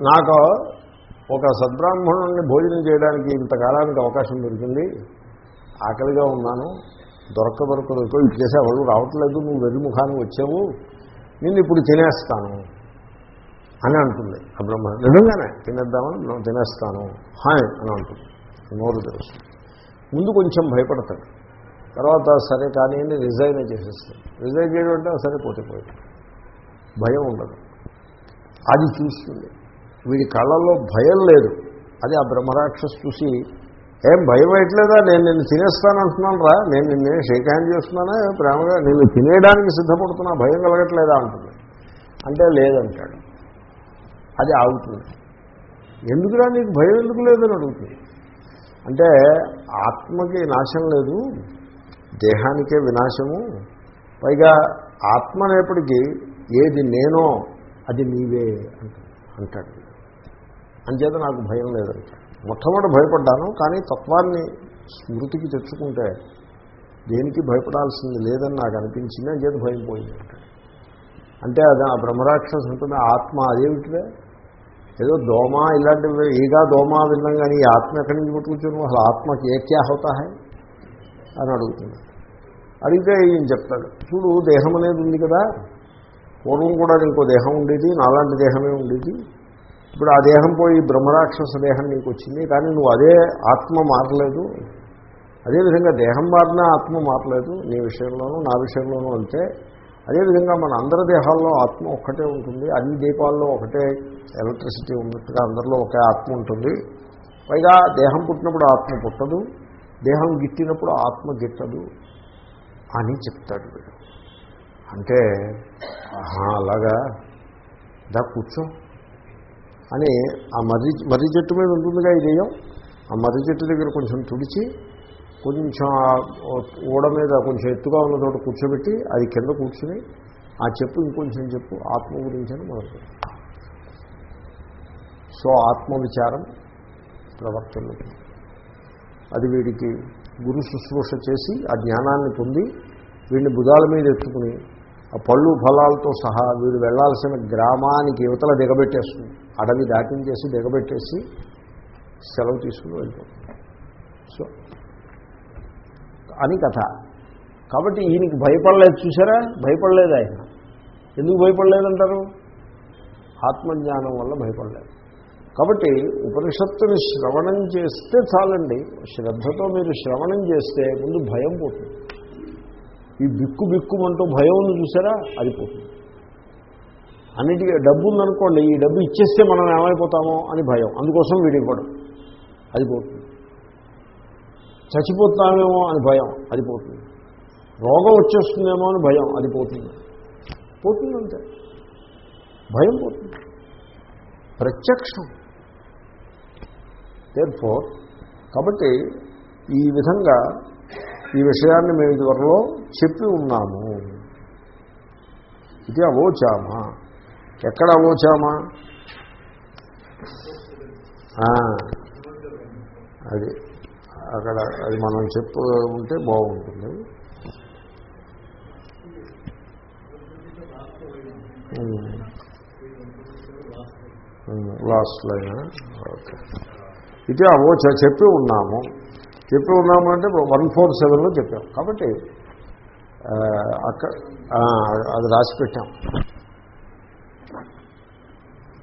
నాకు ఒక సద్బ్రాహ్మణుడిని భోజనం చేయడానికి ఇంతకాలానికి అవకాశం దొరికింది. ఆకలిగా ఉన్నాను. దొరక దొరక దొరక ఇటు చేసే వాళ్ళు రావట్లేదు. నువ్వు వెర్రిముఖానికి వచ్చావు. నిన్ను ఇప్పుడు తినేస్తాను అని అంటుంది. ఆ బ్రహ్మ నిజంగానే తినేద్దామని నేను తినేస్తాను. హాయ్ అని అంటుంది. నోరు తెలుసు ముందు కొంచెం భయపడతాడు. తర్వాత సరే కానీ అని రిజైన్ చేసేస్తాడు. రిజైన్ చేయడం అంటే సరే పోతే భయం ఉండదు. అది చూస్తుంది. వీడి కళ్ళల్లో భయం లేదు. అది ఆ బ్రహ్మరాక్షస్ చూసి ఏం భయం వేయట్లేదా? నేను నిన్ను తినేస్తాను అంటున్నాను రా. నేను నిన్నే షేక్ హ్యాండ్ చేస్తున్నానా? ప్రేమగా? నిన్ను తినేయడానికి సిద్ధపడుతున్నా. భయం కలగట్లేదా? అంటుంది. అంటే లేదంటాడు. అది ఆగుతుంది. ఎందుకురా? నీకు భయం ఎందుకు లేదని అడుగుతుంది. అంటే ఆత్మకి నాశం లేదు దేహానికే వినాశము. పైగా ఆత్మ అనేప్పటికీ ఏది నేనో అది నీవే అంటాడు అంటాడు. అంచేత నాకు భయం లేదంట మొట్టమొదటి భయపడ్డాను కానీ తత్వాన్ని స్మృతికి తెచ్చుకుంటే దేనికి భయపడాల్సింది లేదని నాకు అనిపించింది అంచేత భయం పోయింది. అంటే అది ఆ బ్రహ్మరాక్షసు ఉంటుంది ఆత్మ అదేమిటిదే? ఏదో దోమ ఇలాంటివి ఈగా దోమ విన్నాం కానీ ఈ ఆత్మ ఎక్కడి నుంచి పుట్టుకొచ్చాను అసలు ఆత్మకి ఏ క్యా హోతా హై అని అడుగుతుంది. అడిగితే ఈయన చెప్తాడు చూడు దేహం అనేది ఉంది కదా. పూర్వం కూడా ఇంకో దేహం ఉండేది నాలాంటి దేహమే ఉండేది. ఇప్పుడు ఆ దేహం పోయి బ్రహ్మరాక్షస దేహం నీకు వచ్చింది కానీ నువ్వు అదే ఆత్మ మారలేదు. అదేవిధంగా దేహం మారినా ఆత్మ మారలేదు నీ విషయంలోనూ నా విషయంలోనూ అంతే అదేవిధంగా మన అందరి దేహాల్లో ఆత్మ ఒక్కటే ఉంటుంది అన్ని దీపాల్లో ఒకటే ఎలక్ట్రిసిటీ ఉన్నట్టుగా అందరిలో ఒకే ఆత్మ ఉంటుంది. పైగా దేహం పుట్టినప్పుడు ఆత్మ పుట్టదు దేహం గిట్టినప్పుడు ఆత్మ గిట్టదు అని చెప్తాడు వీడు. అంటే అలాగా? దా కూర్చో. అని ఆ మర్రి మర్రి చెట్టు మీద ఉంటుందిగా ఈ దెయ్యం. ఆ మర్రి చెట్టు దగ్గర కొంచెం తుడిచి కొంచెం ఆ ఊడ మీద కొంచెం ఎత్తుగా ఉన్న చోట కూర్చోబెట్టి అది కింద కూర్చుని ఆ చెప్పు ఇంకొంచెం చెప్పు ఆత్మ గురించి అని మొదలు సో ఆత్మ విచారం అది వీడికి గురు శుశ్రూష చేసి ఆ జ్ఞానాన్ని పొంది వీడిని భుజాల మీద ఎత్తుకుని ఆ పళ్ళు ఫలాలతో సహా వీడు వెళ్ళాల్సిన గ్రామానికి యువతల దిగబెట్టేస్తుంది. అడవి దాటించేసి దిగబెట్టేసి సెలవు తీసుకుని వెళ్ళిపోతుంది సో అని కథ. కాబట్టి ఈయనకి భయపడలేదు చూసారా? భయపడలేదు ఆయన. ఎందుకు భయపడలేదంటారు? ఆత్మజ్ఞానం వల్ల భయపడలేదు. కాబట్టి ఉపనిషత్తుని శ్రవణం చేస్తే చాలండి. శ్రద్ధతో మీరు శ్రవణం చేస్తే ముందు భయం పోతుంది. ఈ బిక్కు బిక్కుమంటూ భయం ఉంది చూసారా? అది పోతుంది. అన్నిటికీ డబ్బు ఉందనుకోండి ఈ డబ్బు ఇచ్చేస్తే మనం ఏమైపోతామో అని భయం. అందుకోసం వీడి ఇవ్వడం. అది పోతుంది. చచ్చిపోతామేమో అని భయం అది పోతుంది. రోగం వచ్చేస్తుందేమో అని భయం అది పోతుంది. పోతుంది భయం పోతుంది. ప్రత్యక్షం. ఫోర్ కాబట్టి ఈ విధంగా ఈ విషయాన్ని మేము ఇదివరలో చెప్పి ఉన్నాము. ఇది అవోచామా. ఎక్కడ అవోచామా అది అక్కడ అది మనం చెప్పు ఉంటే బాగుంటుంది. Last line? ఓకే. ఇది అవోచ చెప్పి ఉన్నాము. చెప్పి ఉన్నాము అంటే వన్ ఫోర్ సెవెన్లో చెప్పాం. కాబట్టి అక్కడ అది రాసి పెట్టాం.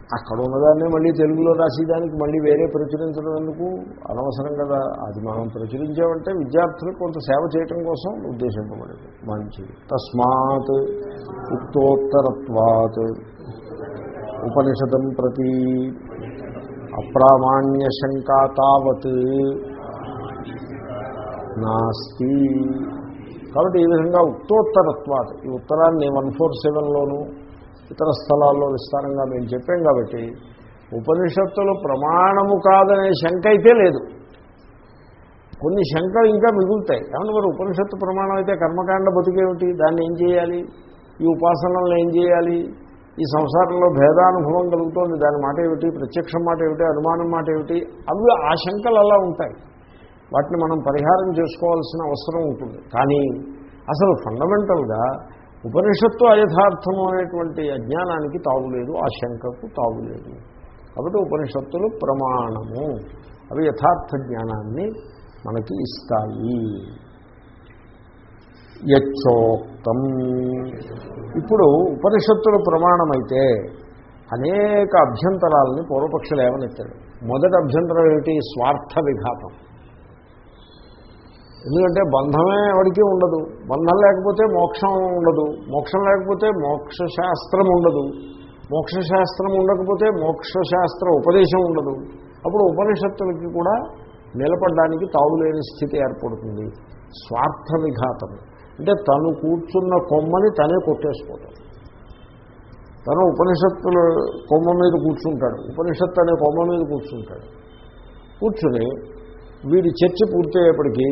అక్కడ ఉన్నదాన్ని మళ్ళీ తెలుగులో రాసేదానికి మళ్ళీ వేరే ప్రచురించడం ఎందుకు? అనవసరం కదా. అది మనం ప్రచురించామంటే విద్యార్థులకు కొంత సేవ చేయటం కోసం ఉద్దేశింపబడదు. మంచిది. తస్మాత్ ఉక్తోత్తరత్వాత్ ఉపనిషదం ప్రతి అప్రామాణ్య శంకా తావత్ నాస్తి. కాబట్టి ఈ విధంగా ఉక్తోత్తరత్వాత్ ఈ ఉత్తరాన్ని వన్ ఫోర్ సెవెన్లోనూ ఇతర స్థలాల్లో విస్తారంగా మేము చెప్పాం కాబట్టి ఉపనిషత్తులు ప్రమాణము కాదనే శంక అయితే లేదు. కొన్ని శంకలు ఇంకా మిగులుతాయి. ఏమన్నా మరి ఉపనిషత్తు ప్రమాణం అయితే కర్మకాండ బతికేమిటి? దాన్ని ఏం చేయాలి? ఈ ఉపాసనలను ఏం చేయాలి? ఈ సంసారంలో భేదానుభవం కలుగుతోంది. దాని మాట ఏమిటి? ప్రత్యక్షం మాట ఏమిటి? అనుమానం మాట ఏమిటి? అవి ఆ శంకలు అలా ఉంటాయి. వాటిని మనం పరిహారం చేసుకోవాల్సిన అవసరం ఉంటుంది. కానీ అసలు ఫండమెంటల్గా ఉపనిషత్తు అయథార్థము అనేటువంటి అజ్ఞానానికి తావులేదు ఆ శంకకు తావులేదు కాబట్టి ఉపనిషత్తులు ప్రమాణము. అవి యథార్థ జ్ఞానాన్ని మనకి ఇస్తాయి. యచ్చోక్తం. ఇప్పుడు ఉపనిషత్తులు ప్రమాణమైతే అనేక అభ్యంతరాలని పూర్వపక్షులు ఏమనెత్తాడు మొదటి అభ్యంతరం ఏమిటి? స్వార్థ విఘాతం. ఎందుకంటే బంధమే ఎవరికి ఉండదు. బంధం లేకపోతే మోక్షం ఉండదు. మోక్షం లేకపోతే మోక్షశాస్త్రం ఉండదు. మోక్షశాస్త్రం ఉండకపోతే మోక్షశాస్త్ర ఉపదేశం ఉండదు. అప్పుడు ఉపనిషత్తులకి కూడా నిలబడడానికి తావులేని స్థితి ఏర్పడుతుంది. స్వార్థ విఘాతం అంటే తను కూర్చున్న కొమ్మని తనే కొట్టేసుకోవటం. తను ఉపనిషత్తుల కొమ్మ మీద కూర్చుంటాడు. ఉపనిషత్తు అనే కొమ్మ మీద కూర్చుంటాడు. కూర్చుని వీడి చర్చ పూర్తయ్యేప్పటికీ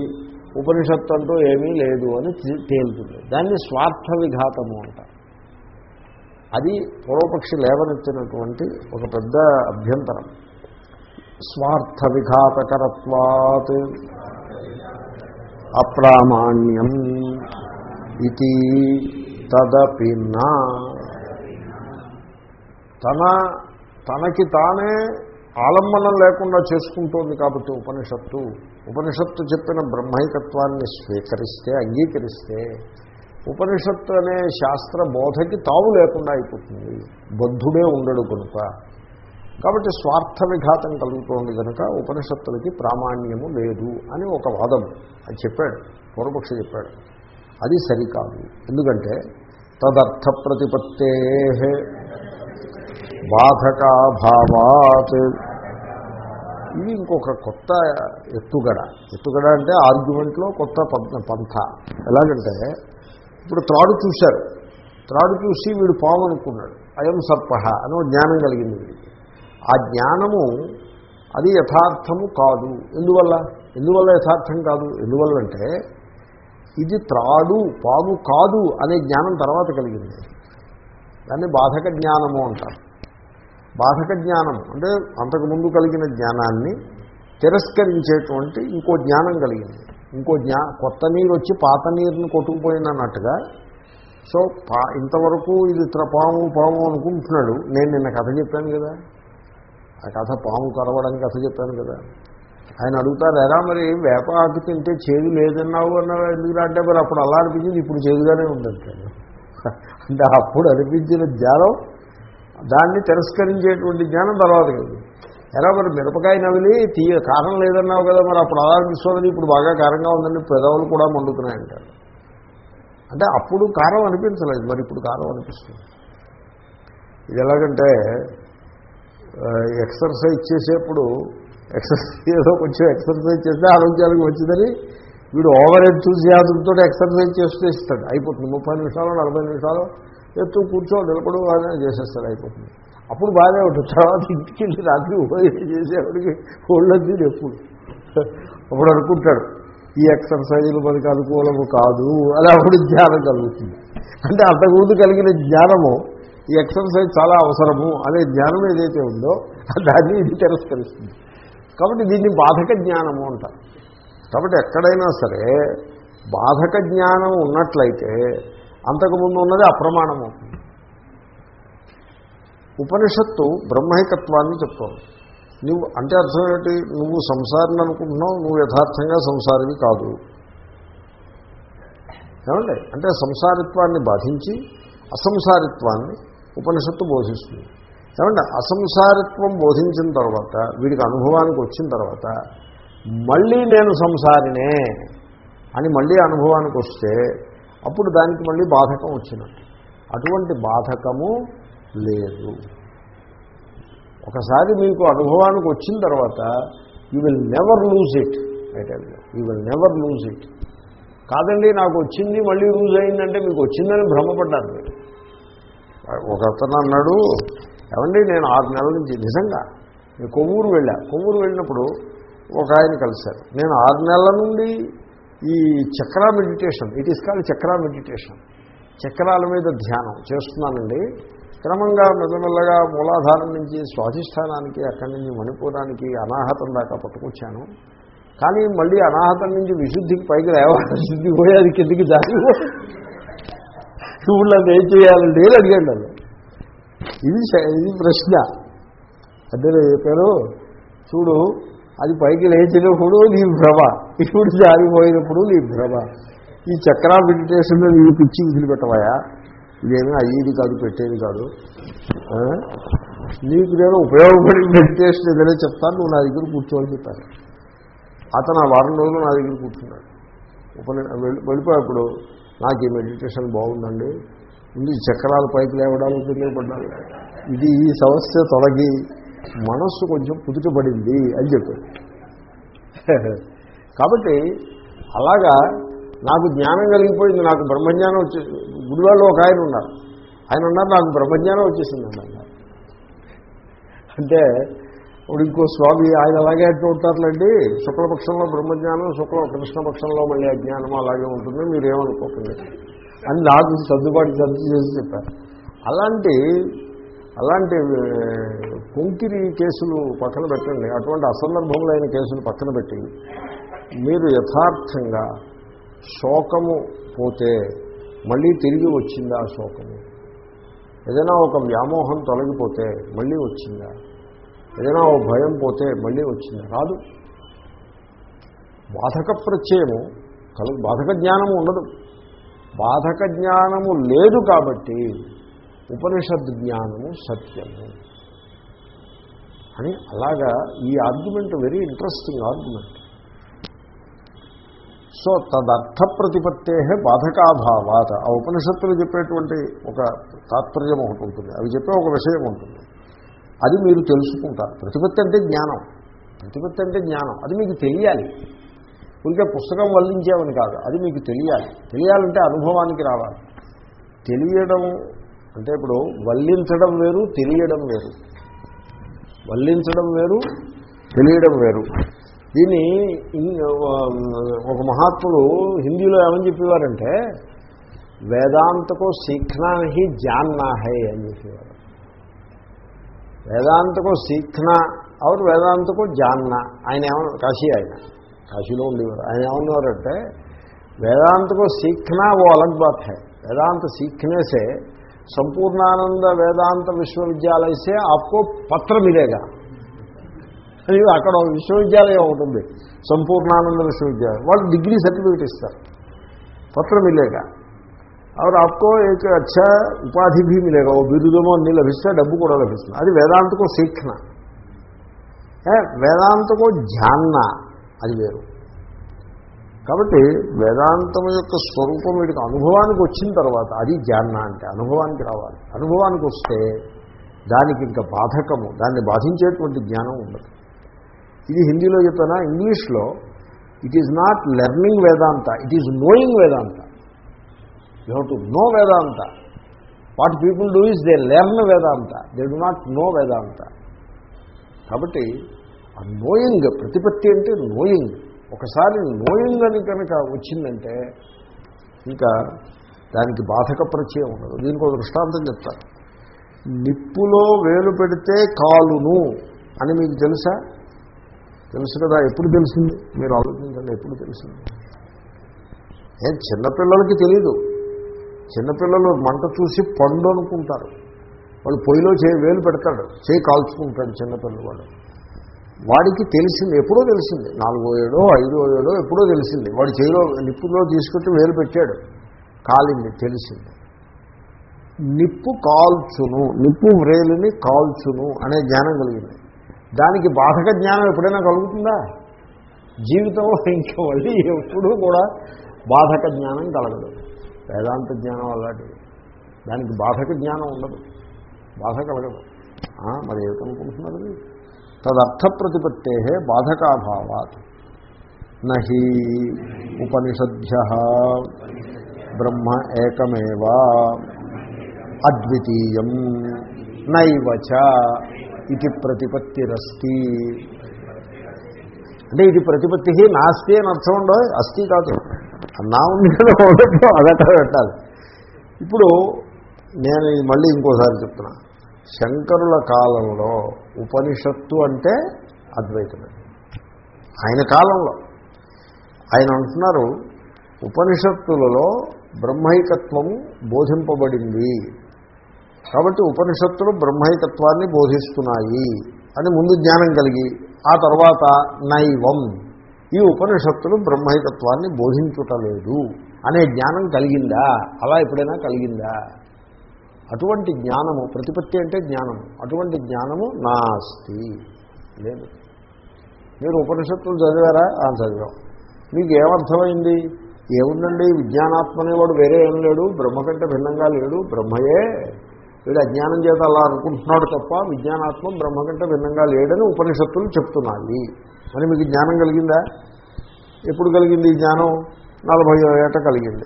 ఉపనిషత్తు అంటూ ఏమీ లేదు అని తేలుతుంది. దాన్ని స్వార్థ విఘాతము అంటారు అది పూర్వపక్షి లేవనెత్తినటువంటి ఒక పెద్ద అభ్యంతరం. స్వార్థ విఘాతకరత్వాత్ అప్రామాణ్యం ఇది తదపి తన తనకి తానే ఆలంబనం లేకుండా చేసుకుంటోంది కాబట్టి ఉపనిషత్తు. ఉపనిషత్తు చెప్పిన బ్రహ్మైకత్వాన్ని స్వీకరిస్తే అంగీకరిస్తే ఉపనిషత్తు అనే శాస్త్ర బోధకి తావు లేకుండా అయిపోతుంది. బద్ధుడే ఉండడు కనుక. కాబట్టి స్వార్థ విఘాతం కలుగుతోంది కనుక ఉపనిషత్తులకి ప్రామాణ్యము లేదు అని ఒక వాదం. అది చెప్పాడు పూర్వపక్షి చెప్పాడు. అది సరికాదు. ఎందుకంటే తదర్థ ప్రతిపత్తే బాధకాభావాత్. ఇది ఇంకొక కొత్త ఎత్తుగడ. ఎత్తుగడ అంటే ఆర్గ్యుమెంట్లో కొత్త పంథ. ఎలాగంటే ఇప్పుడు త్రాడు చూశారు. త్రాడు చూసి వీడు పాము అనుకున్నాడు. అయం సర్పహ అని జ్ఞానం కలిగింది వీడికి. ఆ జ్ఞానము అది యథార్థము కాదు. ఎందువల్ల? ఎందువల్ల యథార్థం కాదు? ఎందువల్లంటే ఇది త్రాడు పాము కాదు అనే జ్ఞానం తర్వాత కలిగింది. దాన్ని బాధక జ్ఞానము అంటారు. బాధక జ్ఞానం అంటే అంతకుముందు కలిగిన జ్ఞానాన్ని తిరస్కరించేటువంటి ఇంకో జ్ఞానం కలిగింది. ఇంకో జ్ఞా కొత్త నీరు వచ్చి పాత నీరుని కొట్టుకుపోయినట్టుగా సో పా ఇంతవరకు ఇది పాము పాము అనుకుంటున్నాడు. నేను నిన్న కథ చెప్పాను కదా. ఆ కథ పాము కరవడం కథ చెప్పాను కదా. ఆయన అడుగుతారు ఎరా మరి వేప ఆకు తింటే చేదు లేదన్నావు అన్నావు? ఎందుకు అంటే మరి అప్పుడు అలా అనిపించింది. ఇప్పుడు చేదుగానే ఉందంటే అంటే అప్పుడు అనిపించిన జ్ఞానం దాన్ని తిరస్కరించేటువంటి జ్ఞానం తర్వాత కలిగింది ఎలా మరి మిరపకాయ నవిలి తీయ కారం లేదన్నావు కదా మరి అప్పుడు అలా అనిపిస్తుంది ఇప్పుడు బాగా కారంగా ఉందండి పెదవులు కూడా మండుతున్నాయంటారు అంటే అప్పుడు కారం అనిపించలేదు మరి ఇప్పుడు కారం అనిపిస్తుంది. ఇది ఎలాగంటే ఎక్సర్సైజ్ చేసేప్పుడు ఎక్సర్సైజ్ ఏదో కొంచెం ఎక్సర్సైజ్ చేస్తే ఆరోగ్యానికి వచ్చిందని వీడు ఓవర్ ఎంతూజియాజంతో ఎక్సర్సైజ్ చేస్తూ ఇస్తాడు. అయిపోతుంది ముప్పై నిమిషాలు నలభై నిమిషాలు ఎత్తు కూర్చో నిలబడు బాగానే చేసేస్తారు అయిపోతుంది. అప్పుడు బాగానే ఉంటుంది. తర్వాత ఇంటికి వెళ్ళి రాత్రి ఉపయోగం చేసేవాడికి ఒళ్ళొచ్చి ఎప్పుడు. అప్పుడు అనుకుంటాడు ఈ ఎక్సర్సైజులు మనకి అనుకూలము కాదు అది అప్పుడు జ్ఞానం కలుగుతుంది. అంటే అంతకుముందు కలిగిన జ్ఞానము ఈ ఎక్సర్సైజ్ చాలా అవసరము అనే జ్ఞానం ఏదైతే ఉందో దాన్ని ఇది తిరస్కరిస్తుంది. కాబట్టి దీన్ని బాధక జ్ఞానము అంటారు. కాబట్టి ఎక్కడైనా సరే బాధక జ్ఞానం ఉన్నట్లయితే అంతకుముందు ఉన్నది అప్రమాణం అవుతుంది ఉపనిషత్తు బ్రహ్మైకత్వాన్ని చెప్తోంది. నువ్వు అంటే అర్థం ఏమిటి? నువ్వు సంసారిని అనుకుంటున్నావు నువ్వు యథార్థంగా సంసారివి కాదు. ఏమండి? అంటే సంసారిత్వాన్ని బాధించి అసంసారిత్వాన్ని ఉపనిషత్తు బోధిస్తుంది. ఏమంటే అసంసారిత్వం బోధించిన తర్వాత వీడికి అనుభవానికి వచ్చిన తర్వాత మళ్ళీ నేను సంసారినే అని మళ్ళీ అనుభవానికి వస్తే అప్పుడు దానికి మళ్ళీ బాధకం వచ్చినట్టు. అటువంటి బాధకము లేదు. ఒకసారి మీకు అనుభవానికి వచ్చిన తర్వాత you will never lose it అయితే you will never lose it కాదండి నాకు వచ్చింది మళ్ళీ లూజ్ అయిందంటే మీకు వచ్చిందని భ్రమపడ్డారు మీరు ఒక అతను అన్నాడు ఏమండి నేను ఆరు నెలల నుంచి నిజంగా నేను కొవ్వూరు వెళ్ళా. కొవ్వూరు వెళ్ళినప్పుడు ఒక ఆయన కలిశారు నేను ఆరు నెలల నుండి ఈ chakra meditation it is called chakra meditation. చక్రాల మీద ధ్యానం చేస్తున్నానండి. క్రమంగా మెల్లమెల్లగా మూలాధారం నుంచి స్వాధిష్టానానికి అక్కడి నుంచి మణిపూరానికి అనాహతం దాకా పట్టుకొచ్చాను. కానీ మళ్ళీ అనాహతం నుంచి విశుద్ధికి పైకి లేవాలి శుద్ధి పోయేది కిందికి జారి ఊళ్ళో ఏం చేయాలండి ఏది అడిగాడు ఇది ఇది ప్రశ్న. అదే చెప్పారు చూడు అది పైకి లేచినప్పుడు నీ భ్రమ. ఇప్పుడు జారిపోయినప్పుడు నీ భ్రమ. ఈ చక్ర మెడిటేషన్లో నీ పిచ్చి వదిలిపెట్టవయా ఇదేమీ అయ్యేది కాదు పెట్టేది కాదు. నీకు నేను ఉపయోగపడే మెడిటేషన్ ఏదైనా చెప్తాను నువ్వు నా దగ్గర కూర్చోని చెప్పాను అతను ఆ వారం రోజులు నా దగ్గర కూర్చున్నాడు. ఉపని వెళ్ళిపోయేప్పుడు నాకు ఈ మెడిటేషన్ బాగుందండి. ఇది చక్రాలు పైకి లేవడాలు కింద పడ్డాలి ఇది ఈ సమస్య తొలగి మనస్సు కొంచెం కుదుటపడింది అని చెప్పాడు. కాబట్టి అలాగా నాకు జ్ఞానం కలిగిపోయింది నాకు బ్రహ్మజ్ఞానం వచ్చేసి గుడివాళ్ళు ఒక ఆయన ఉన్నారు. ఆయన ఉన్నారు నాకు బ్రహ్మజ్ఞానం వచ్చేసిందండి అన్నారు. అంటే ఇప్పుడు ఇంకో స్వామి ఆయన అలాగే అంటూ ఉంటారులేండి శుక్లపక్షంలో బ్రహ్మజ్ఞానం శుక్ల కృష్ణపక్షంలో మళ్ళీ అజ్ఞానం అలాగే ఉంటుంది మీరేమనుకోకండి అని నాకు సర్దుబాటు సర్దు చేసి చెప్పారు. అలాంటి అలాంటి కొంకిరి కేసులు పక్కన పెట్టండి. అటువంటి అసందర్భంలో అయిన కేసులు పక్కన పెట్టి మీరు యథార్థంగా శోకము పోతే మళ్ళీ తిరిగి వచ్చిందా శోకము? ఏదైనా ఒక వ్యామోహం తొలగిపోతే మళ్ళీ వచ్చిందా? ఏదైనా ఒక భయం పోతే మళ్ళీ వచ్చిందా? రాదు. బాధక ప్రత్యయము కలు బాధక జ్ఞానము ఉండదు. బాధక జ్ఞానము లేదు కాబట్టి ఉపనిషద్ జ్ఞానము సత్యము. అని అలాగా ఈ argument very interesting argument. So తదర్థ ప్రతిపత్తే బాధకాభావాత. ఆ ఉపనిషత్తులు చెప్పేటువంటి ఒక తాత్పర్యం ఒకటి ఉంటుంది. అవి చెప్పే ఒక విషయం ఉంటుంది. అది మీరు తెలుసుకుంటారు. ప్రతిపత్తి అంటే జ్ఞానం. ప్రతిపత్తి అంటే జ్ఞానం. అది మీకు తెలియాలి. ఊరికే పుస్తకం వల్లించామని కాదు. అది మీకు తెలియాలి. తెలియాలంటే అనుభవానికి రావాలి. తెలియడం అంటే ఇప్పుడు వల్లించడం వేరు తెలియడం వేరు. వల్లించడం వేరు తెలియడం వేరు. దీన్ని ఒక మహాత్ముడు హిందీలో ఏమని చెప్పేవారంటే వేదాంతకు సీఖ్నా హి జాన్నా హై అని చెప్పేవారు. వేదాంతకు సీఖ్నా అవరు వేదాంతకు జాన్న. ఆయన ఏమన్నా కాశీ ఆయన. కాశీలో ఉండేవారు. ఆయన ఏమన్నారంటే వేదాంతకు సీఖ్నా ఓ అలగ్ బాత్ వేదాంత సీఖ్నేసే संपूर्णानंद वेदांत विश्वविद्यालय से आपको पत्र मिलेगा అది అక్కడ ఒక విశ్వవిద్యాలయం ఒకటి ఉంది సంపూర్ణానంద విశ్వవిద్యాలయం వాళ్ళు డిగ్రీ సర్టిఫికేట్ ఇస్తారు పత్ర మిలేగా और आपको एक अच्छा उपाधि भी मिलेगा वो బిరుదమో అన్ని లభిస్తే డబ్బు కూడా లభిస్తుంది అది వేదాంతకో సీఖన వేదాంతకో ధ్యాన్న అది వేరు కాబట్టి వేదాంతం యొక్క స్వరూపం వీడికి అనుభవానికి వచ్చిన తర్వాత అది జ్ఞాన అంటే అనుభవానికి రావాలి. అనుభవానికి వస్తే దానికి ఇంకా బాధకము దాన్ని బాధించేటువంటి జ్ఞానం ఉండదు. ఇది హిందీలో చెప్పానా? ఇంగ్లీష్లో it is not learning Vedanta it is knowing Vedanta you have to know Vedanta what people do is they learn Vedanta they do not know Vedanta కాబట్టి ఆ నోయింగ్ ప్రతిపత్తి అంటే నోయింగ్ ఒకసారి నోయింగ్ అని కనుక వచ్చిందంటే ఇంకా దానికి బాధక ప్రత్యయం ఉండదు. దీనికి ఒక దృష్టాంతం చెప్తారు నిప్పులో వేలు పెడితే కాలును అని మీకు తెలుసా? తెలుసు కదా ఎప్పుడు తెలిసింది? మీరు ఆలోచించండి ఎప్పుడు తెలిసింది? ఏం చిన్నపిల్లలకి తెలీదు. చిన్నపిల్లలు మంట చూసి పండు అనుకుంటారు. వాళ్ళు పొయ్యిలో చేయి వేలు పెడతాడు. చేయి కాల్చుకుంటాడు చిన్నపిల్లవాడు వాడికి తెలిసింది ఎప్పుడో తెలిసింది. నాలుగో ఏడో ఐదో ఏడో ఎప్పుడో తెలిసింది. వాడి చేయిలో నిప్పులో తీసుకొచ్చి వేలు పెట్టాడు. కాలింది తెలిసింది. నిప్పు కాల్చును నిప్పు వ్రేలిని కాల్చును అనే జ్ఞానం కలిగింది. దానికి బాధక జ్ఞానం ఎప్పుడైనా కలుగుతుందా? జీవితంలో ఇంకా మళ్ళీ ఎప్పుడూ కూడా బాధక జ్ఞానం కలగదు. వేదాంత జ్ఞానం అలాంటిది. దానికి బాధక జ్ఞానం ఉండదు. బాధ కలగదు. మరి ఏమిటనుకుంటున్నారు మీరు? తదర్థ ప్రతిపత్తే బాధకాభావాత్. నహి ఉపనిషద్భ్య. బ్రహ్మ ఏకమేవా. అద్వితీయం. నైవచ ఇది ప్రతిపత్తిరస్తి. అంటే ఇది ప్రతిపత్తి నాస్తి అని అర్థం ఉండో అస్థి కాదు. నా ఉంది కదా ఉండదు పెట్టాలి. ఇప్పుడు నేను మళ్ళీ ఇంకోసారి చెప్తున్నా. శంకరుల కాలంలో ఉపనిషత్తు అంటే అద్వైతమే. ఆయన కాలంలో. ఆయన అంటున్నారు ఉపనిషత్తులలో బ్రహ్మైకత్వము బోధింపబడింది. కాబట్టి ఉపనిషత్తులు బ్రహ్మైకత్వాన్ని బోధిస్తున్నాయి అని ముందు జ్ఞానం కలిగి ఆ తర్వాత నైవం. ఈ ఉపనిషత్తులు బ్రహ్మైకత్వాన్ని బోధించుటలేదు అనే జ్ఞానం కలిగిందా? అలా ఎప్పుడైనా కలిగిందా? అటువంటి జ్ఞానము ప్రతిపత్తి అంటే జ్ఞానము అటువంటి జ్ఞానము నాస్తి. లేదు. మీరు ఉపనిషత్తులు చదివారా? ఆ చదివాం. మీకు ఏమర్థమైంది? ఏముందండి? విజ్ఞానాత్మ అనేవాడు వేరే ఏం లేడు బ్రహ్మ కంటే భిన్నంగా లేడు బ్రహ్మయే. వీడు అజ్ఞానం చేత అలా అనుకుంటున్నాడు తప్ప విజ్ఞానాత్మ బ్రహ్మ కంటే భిన్నంగా లేడని ఉపనిషత్తులు చెప్తున్నాయి. అని మీకు జ్ఞానం కలిగిందా? ఎప్పుడు కలిగింది జ్ఞానం? నలభయో ఏట కలిగింది.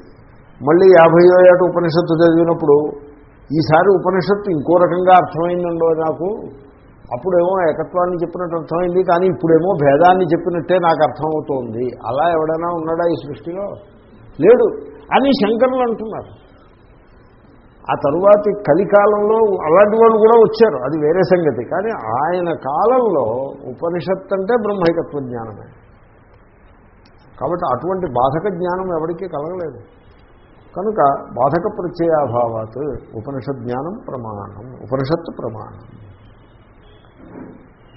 మళ్ళీ యాభయో ఏట ఉపనిషత్తు చదివినప్పుడు ఈసారి ఉపనిషత్తు ఇంకో రకంగా అర్థమైందండో నాకు? అప్పుడేమో ఏకత్వాన్ని చెప్పినట్టు అర్థమైంది కానీ ఇప్పుడేమో భేదాన్ని చెప్పినట్టే నాకు అర్థమవుతోంది. అలా ఎవడైనా ఉన్నాడా ఈ సృష్టిలో? లేడు. అని శంకరులు అంటున్నారు. ఆ తరువాతి కలికాలంలో అలాంటి వాళ్ళు కూడా వచ్చారు. అది వేరే సంగతి. కానీ ఆయన కాలంలో ఉపనిషత్తు అంటే బ్రహ్మైకత్వ జ్ఞానమే. కాబట్టి అటువంటి బాధక జ్ఞానం ఎవరికీ కలగలేదు. కనుక బాధక ప్రత్యయాభావాత్ ఉపనిషత్ జ్ఞానం ప్రమాణం ఉపనిషత్తు ప్రమాణం.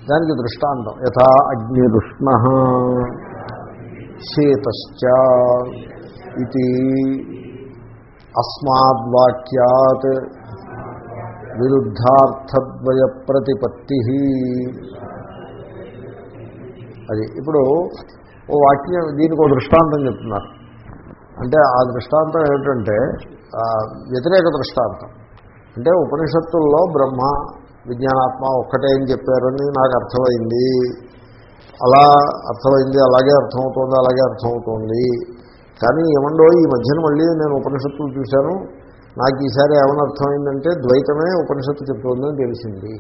దానికి దృష్టాంతం యథా అగ్నిరుష్ణ శీతశ్చ ఇది అస్మాద్వాక్యాత్ విరుద్ధార్థద్వయ ప్రతిపత్తి అది ఇప్పుడు ఓ వాక్యం దీనికి ఒక దృష్టాంతం చెప్తున్నారు. అంటే ఆ దృష్టాంతం ఏమిటంటే వ్యతిరేక దృష్టాంతం. అంటే ఉపనిషత్తుల్లో బ్రహ్మ విజ్ఞానాత్మ ఒక్కటే అని చెప్పారని నాకు అర్థమైంది. అలా అర్థమైంది అలాగే అర్థమవుతోంది అలాగే అర్థమవుతోంది. కానీ ఏమండో ఈ మధ్యన మళ్ళీ నేను ఉపనిషత్తులు చూశాను. నాకు ఈసారి ఏమైనా అర్థమైందంటే ద్వైతమే ఉపనిషత్తు చెప్తుందని తెలిసింది.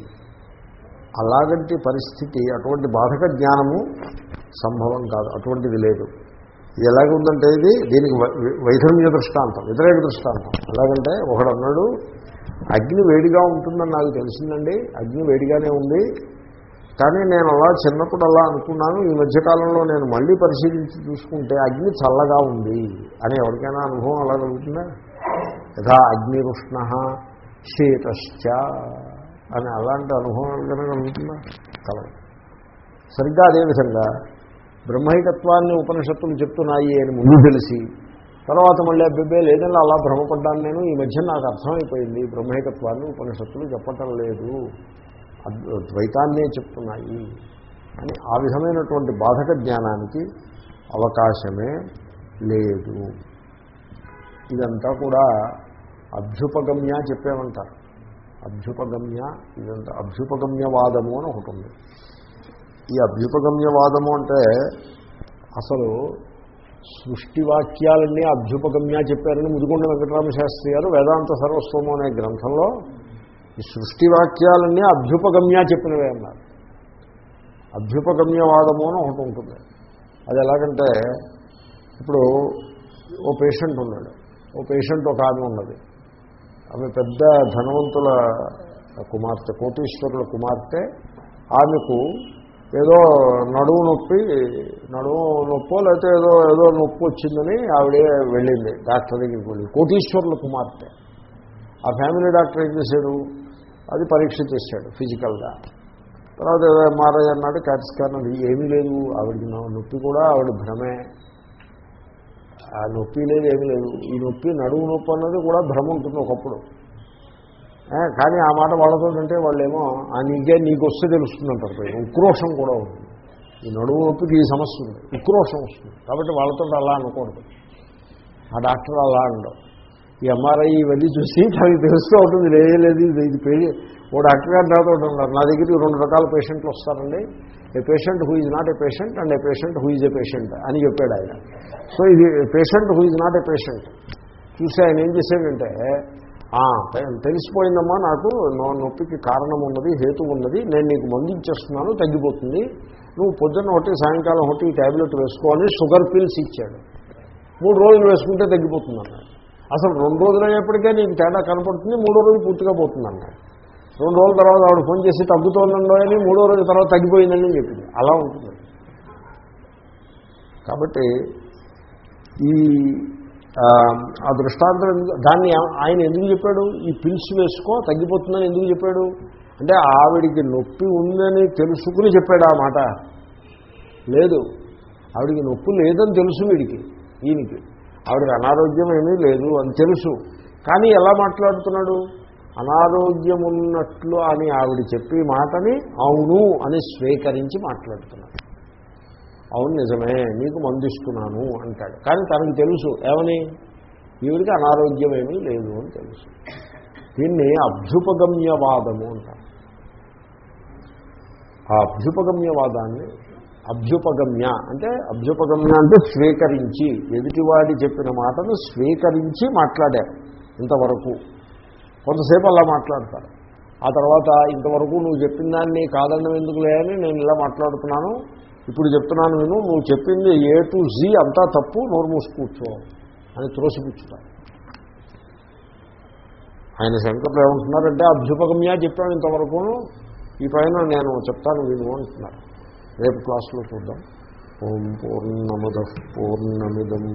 అలాగంటి పరిస్థితి అటువంటి బాధక జ్ఞానము సంభవం కాదు అటువంటిది లేదు. ఇది ఎలాగుందంటే ఇది? దీనికి వై- వైధర్మ్య దృష్టాంతం వ్యతిరేక దృష్టాంతం. ఎలాగంటే ఒకడు అన్నాడు అగ్ని వేడిగా ఉంటుందని నాకు తెలిసిందండి అగ్ని వేడిగానే ఉంది కానీ నేను అలా చిన్నప్పుడు అలా అనుకున్నాను ఈ మధ్యకాలంలో నేను మళ్ళీ పరిశీలించి చూసుకుంటే అగ్ని చల్లగా ఉంది అని ఎవరికైనా అనుభవం అలా కలుగుతుందా యథా అగ్నిరుష్ణ శీతశ్చ అని అలాంటి అనుభవం కనుక కలుగుతుందా కలదు. సరిగ్గా అదేవిధంగా బ్రహ్మైకత్వాన్ని ఉపనిషత్తులు చెప్తున్నాయి అని ముందు తెలిసి తర్వాత మళ్ళీ అబ్బిబ్బే లేదని అలా భ్రమపడ్డాను నేను. ఈ మధ్య నాకు అర్థమైపోయింది బ్రహ్మైకత్వాన్ని ఉపనిషత్తులు చెప్పటం లేదు. ద్వైతాన్నే చెప్తున్నాయి అని ఆ విధమైనటువంటి బాధక జ్ఞానానికి అవకాశమే లేదు. ఇదంతా కూడా అభ్యుపగమ్య చెప్పేమంటారు అభ్యుపగమ్య ఇదంతా అభ్యుపగమ్యవాదము అని ఒకటి ఉంది. ఈ అభ్యుపగమ్యవాదము అంటే అసలు సృష్టి వాక్యాలన్నీ అభ్యుపగమ్య చెప్పారని ముదిగొండ వెంకటరామ శాస్త్రి గారు వేదాంత సర్వస్వము అనే గ్రంథంలో ఈ సృష్టి వాక్యాలన్నీ అభ్యుపగమ్య చెప్పినవే అన్నారు. అభ్యుపగమ్యవాదము అని ఒకటి ఉంటుంది. అది ఎలాగంటే ఇప్పుడు ఓ పేషెంట్ ఉన్నాడు. ఓ పేషెంట్ ఒక ఆమె ఉన్నది. ఆమె పెద్ద ధనవంతుల కుమార్తె కోటీశ్వరుల కుమార్తె ఆమెకు ఏదో నడువు నొప్పి నడువు నొప్పో లేకపోతే ఏదో ఏదో నొప్పి వచ్చిందని ఆవిడే వెళ్ళింది డాక్టర్ దగ్గరికి వెళ్ళి. కోటీశ్వర్ల కుమార్తె. ఆ ఫ్యామిలీ డాక్టర్ ఏం చేశాడు? అది పరీక్ష చేశాడు ఫిజికల్గా. తర్వాత ఏదో ఎంఆర్ఐ అన్నాడు క్యాట్స్కాన్ అది ఏమీ లేదు ఆవిడకి నొప్పి కూడా ఆవిడ భ్రమే. ఆ నొప్పి లేదు ఏమీ లేదు. ఈ నొప్పి నడువు నొప్పి అన్నది కూడా భ్రమ ఉంటుంది ఒకప్పుడు. కానీ ఆ మాట వాళ్ళతో అంటే వాళ్ళేమో ఆ నీకే నీకు వస్తే తెలుస్తుంది అంటారు ఉక్రోషం కూడా ఉంది. ఈ నడువు నొప్పికి ఈ సమస్య ఉంది. ఉక్రోషం వస్తుంది. కాబట్టి వాళ్ళతో అలా అనకూడదు. ఆ డాక్టర్ అలా ఉండవు ఈ ఎంఆర్ఐ ఇవన్నీ చూసి తనకి తెలుస్తూ ఉంటుంది. లేదు లేదు ఇది ఇది పే ఓ డాక్టర్ గారు నాతో ఉంటున్నారు నా దగ్గరికి రెండు రకాల పేషెంట్లు వస్తారండి. A patient who is not a patient and a patient who is a patient అని చెప్పాడు ఆయన. సో ఇది patient who is not a patient చూసి ఆయన ఏం చేశాడంటే తెలిసిపోయిందమ్మా నాకు. నో- నొప్పికి కారణం ఉన్నది హేతు ఉన్నది నేను నీకు మందు ఇచ్చేస్తున్నాను తగ్గిపోతుంది. నువ్వు పొద్దున్న ఒకటి సాయంకాలం ఒకటి ఈ ట్యాబ్లెట్ వేసుకోవాలి షుగర్ పిల్స్ ఇచ్చాడు. మూడు రోజులు వేసుకుంటే తగ్గిపోతుంది అన్నాడు అసలు రెండు రోజులు అయ్యేప్పటికే నీకు తేడా కనపడుతుంది మూడో రోజు పూర్తిగా పోతుంది అన్నాడు రెండు రోజుల తర్వాత ఆవిడ ఫోన్ చేసి తగ్గుతోందండో అని మూడో రోజు తర్వాత తగ్గిపోయిందని చెప్పింది. అలా ఉంటుంది. కాబట్టి ఈ ఆ, దృష్టాంతం ఎందుకు- దాన్ని ఆయన ఎందుకు చెప్పాడు? ఈ పిల్స్ వేసుకో తగ్గిపోతుందని ఎందుకు చెప్పాడు? అంటే ఆవిడికి నొప్పి ఉందని తెలుసుకుని చెప్పాడు ఆ మాట. లేదు. ఆవిడికి నొప్పి లేదని తెలుసు వీడికి ఈయనకి. ఆవిడకి అనారోగ్యం ఏమీ లేదు అని తెలుసు. కానీ ఎలా మాట్లాడుతున్నాడు? అనారోగ్యం ఉన్నట్లు అని ఆవిడ చెప్పి మాటని అవును అని స్వీకరించి మాట్లాడుతున్నాడు. అవును నిజమే నీకు మందిస్తున్నాను అంటాడు. కానీ తనకు తెలుసు ఏమని? ఈవిడికి అనారోగ్యం ఏమీ లేదు అని తెలుసు. దీన్ని అభ్యుపగమ్యవాదము అంటారు. ఆ అభ్యుపగమ్యవాదాన్ని అభ్యుపగమ్య అంటే అభ్యుపగమ్య అంటే స్వీకరించి ఎదుటివాడి చెప్పిన మాటను స్వీకరించి మాట్లాడారు ఇంతవరకు. కొంతసేపు అలా మాట్లాడతారు. ఆ తర్వాత ఇంతవరకు నువ్వు చెప్పిన దాన్ని కాదన్నం ఎందుకు లేదని నేను ఇలా మాట్లాడుతున్నాను ఇప్పుడు చెప్తున్నాను నేను నువ్వు చెప్పింది ఏ టు జీ అంతా తప్పు నోరు మూసి కూర్చో అని త్రోసిపుచ్చుతారు ఆయన శంకర్లు ఏమంటున్నారంటే అభ్యుపగమ్యా చెప్పాను ఇంతవరకు ఈ పైన నేను చెప్తాను విను అంటున్నారు. రేపు క్లాసులో చూద్దాం. ఓం పూర్ణముద పూర్ణమిదం.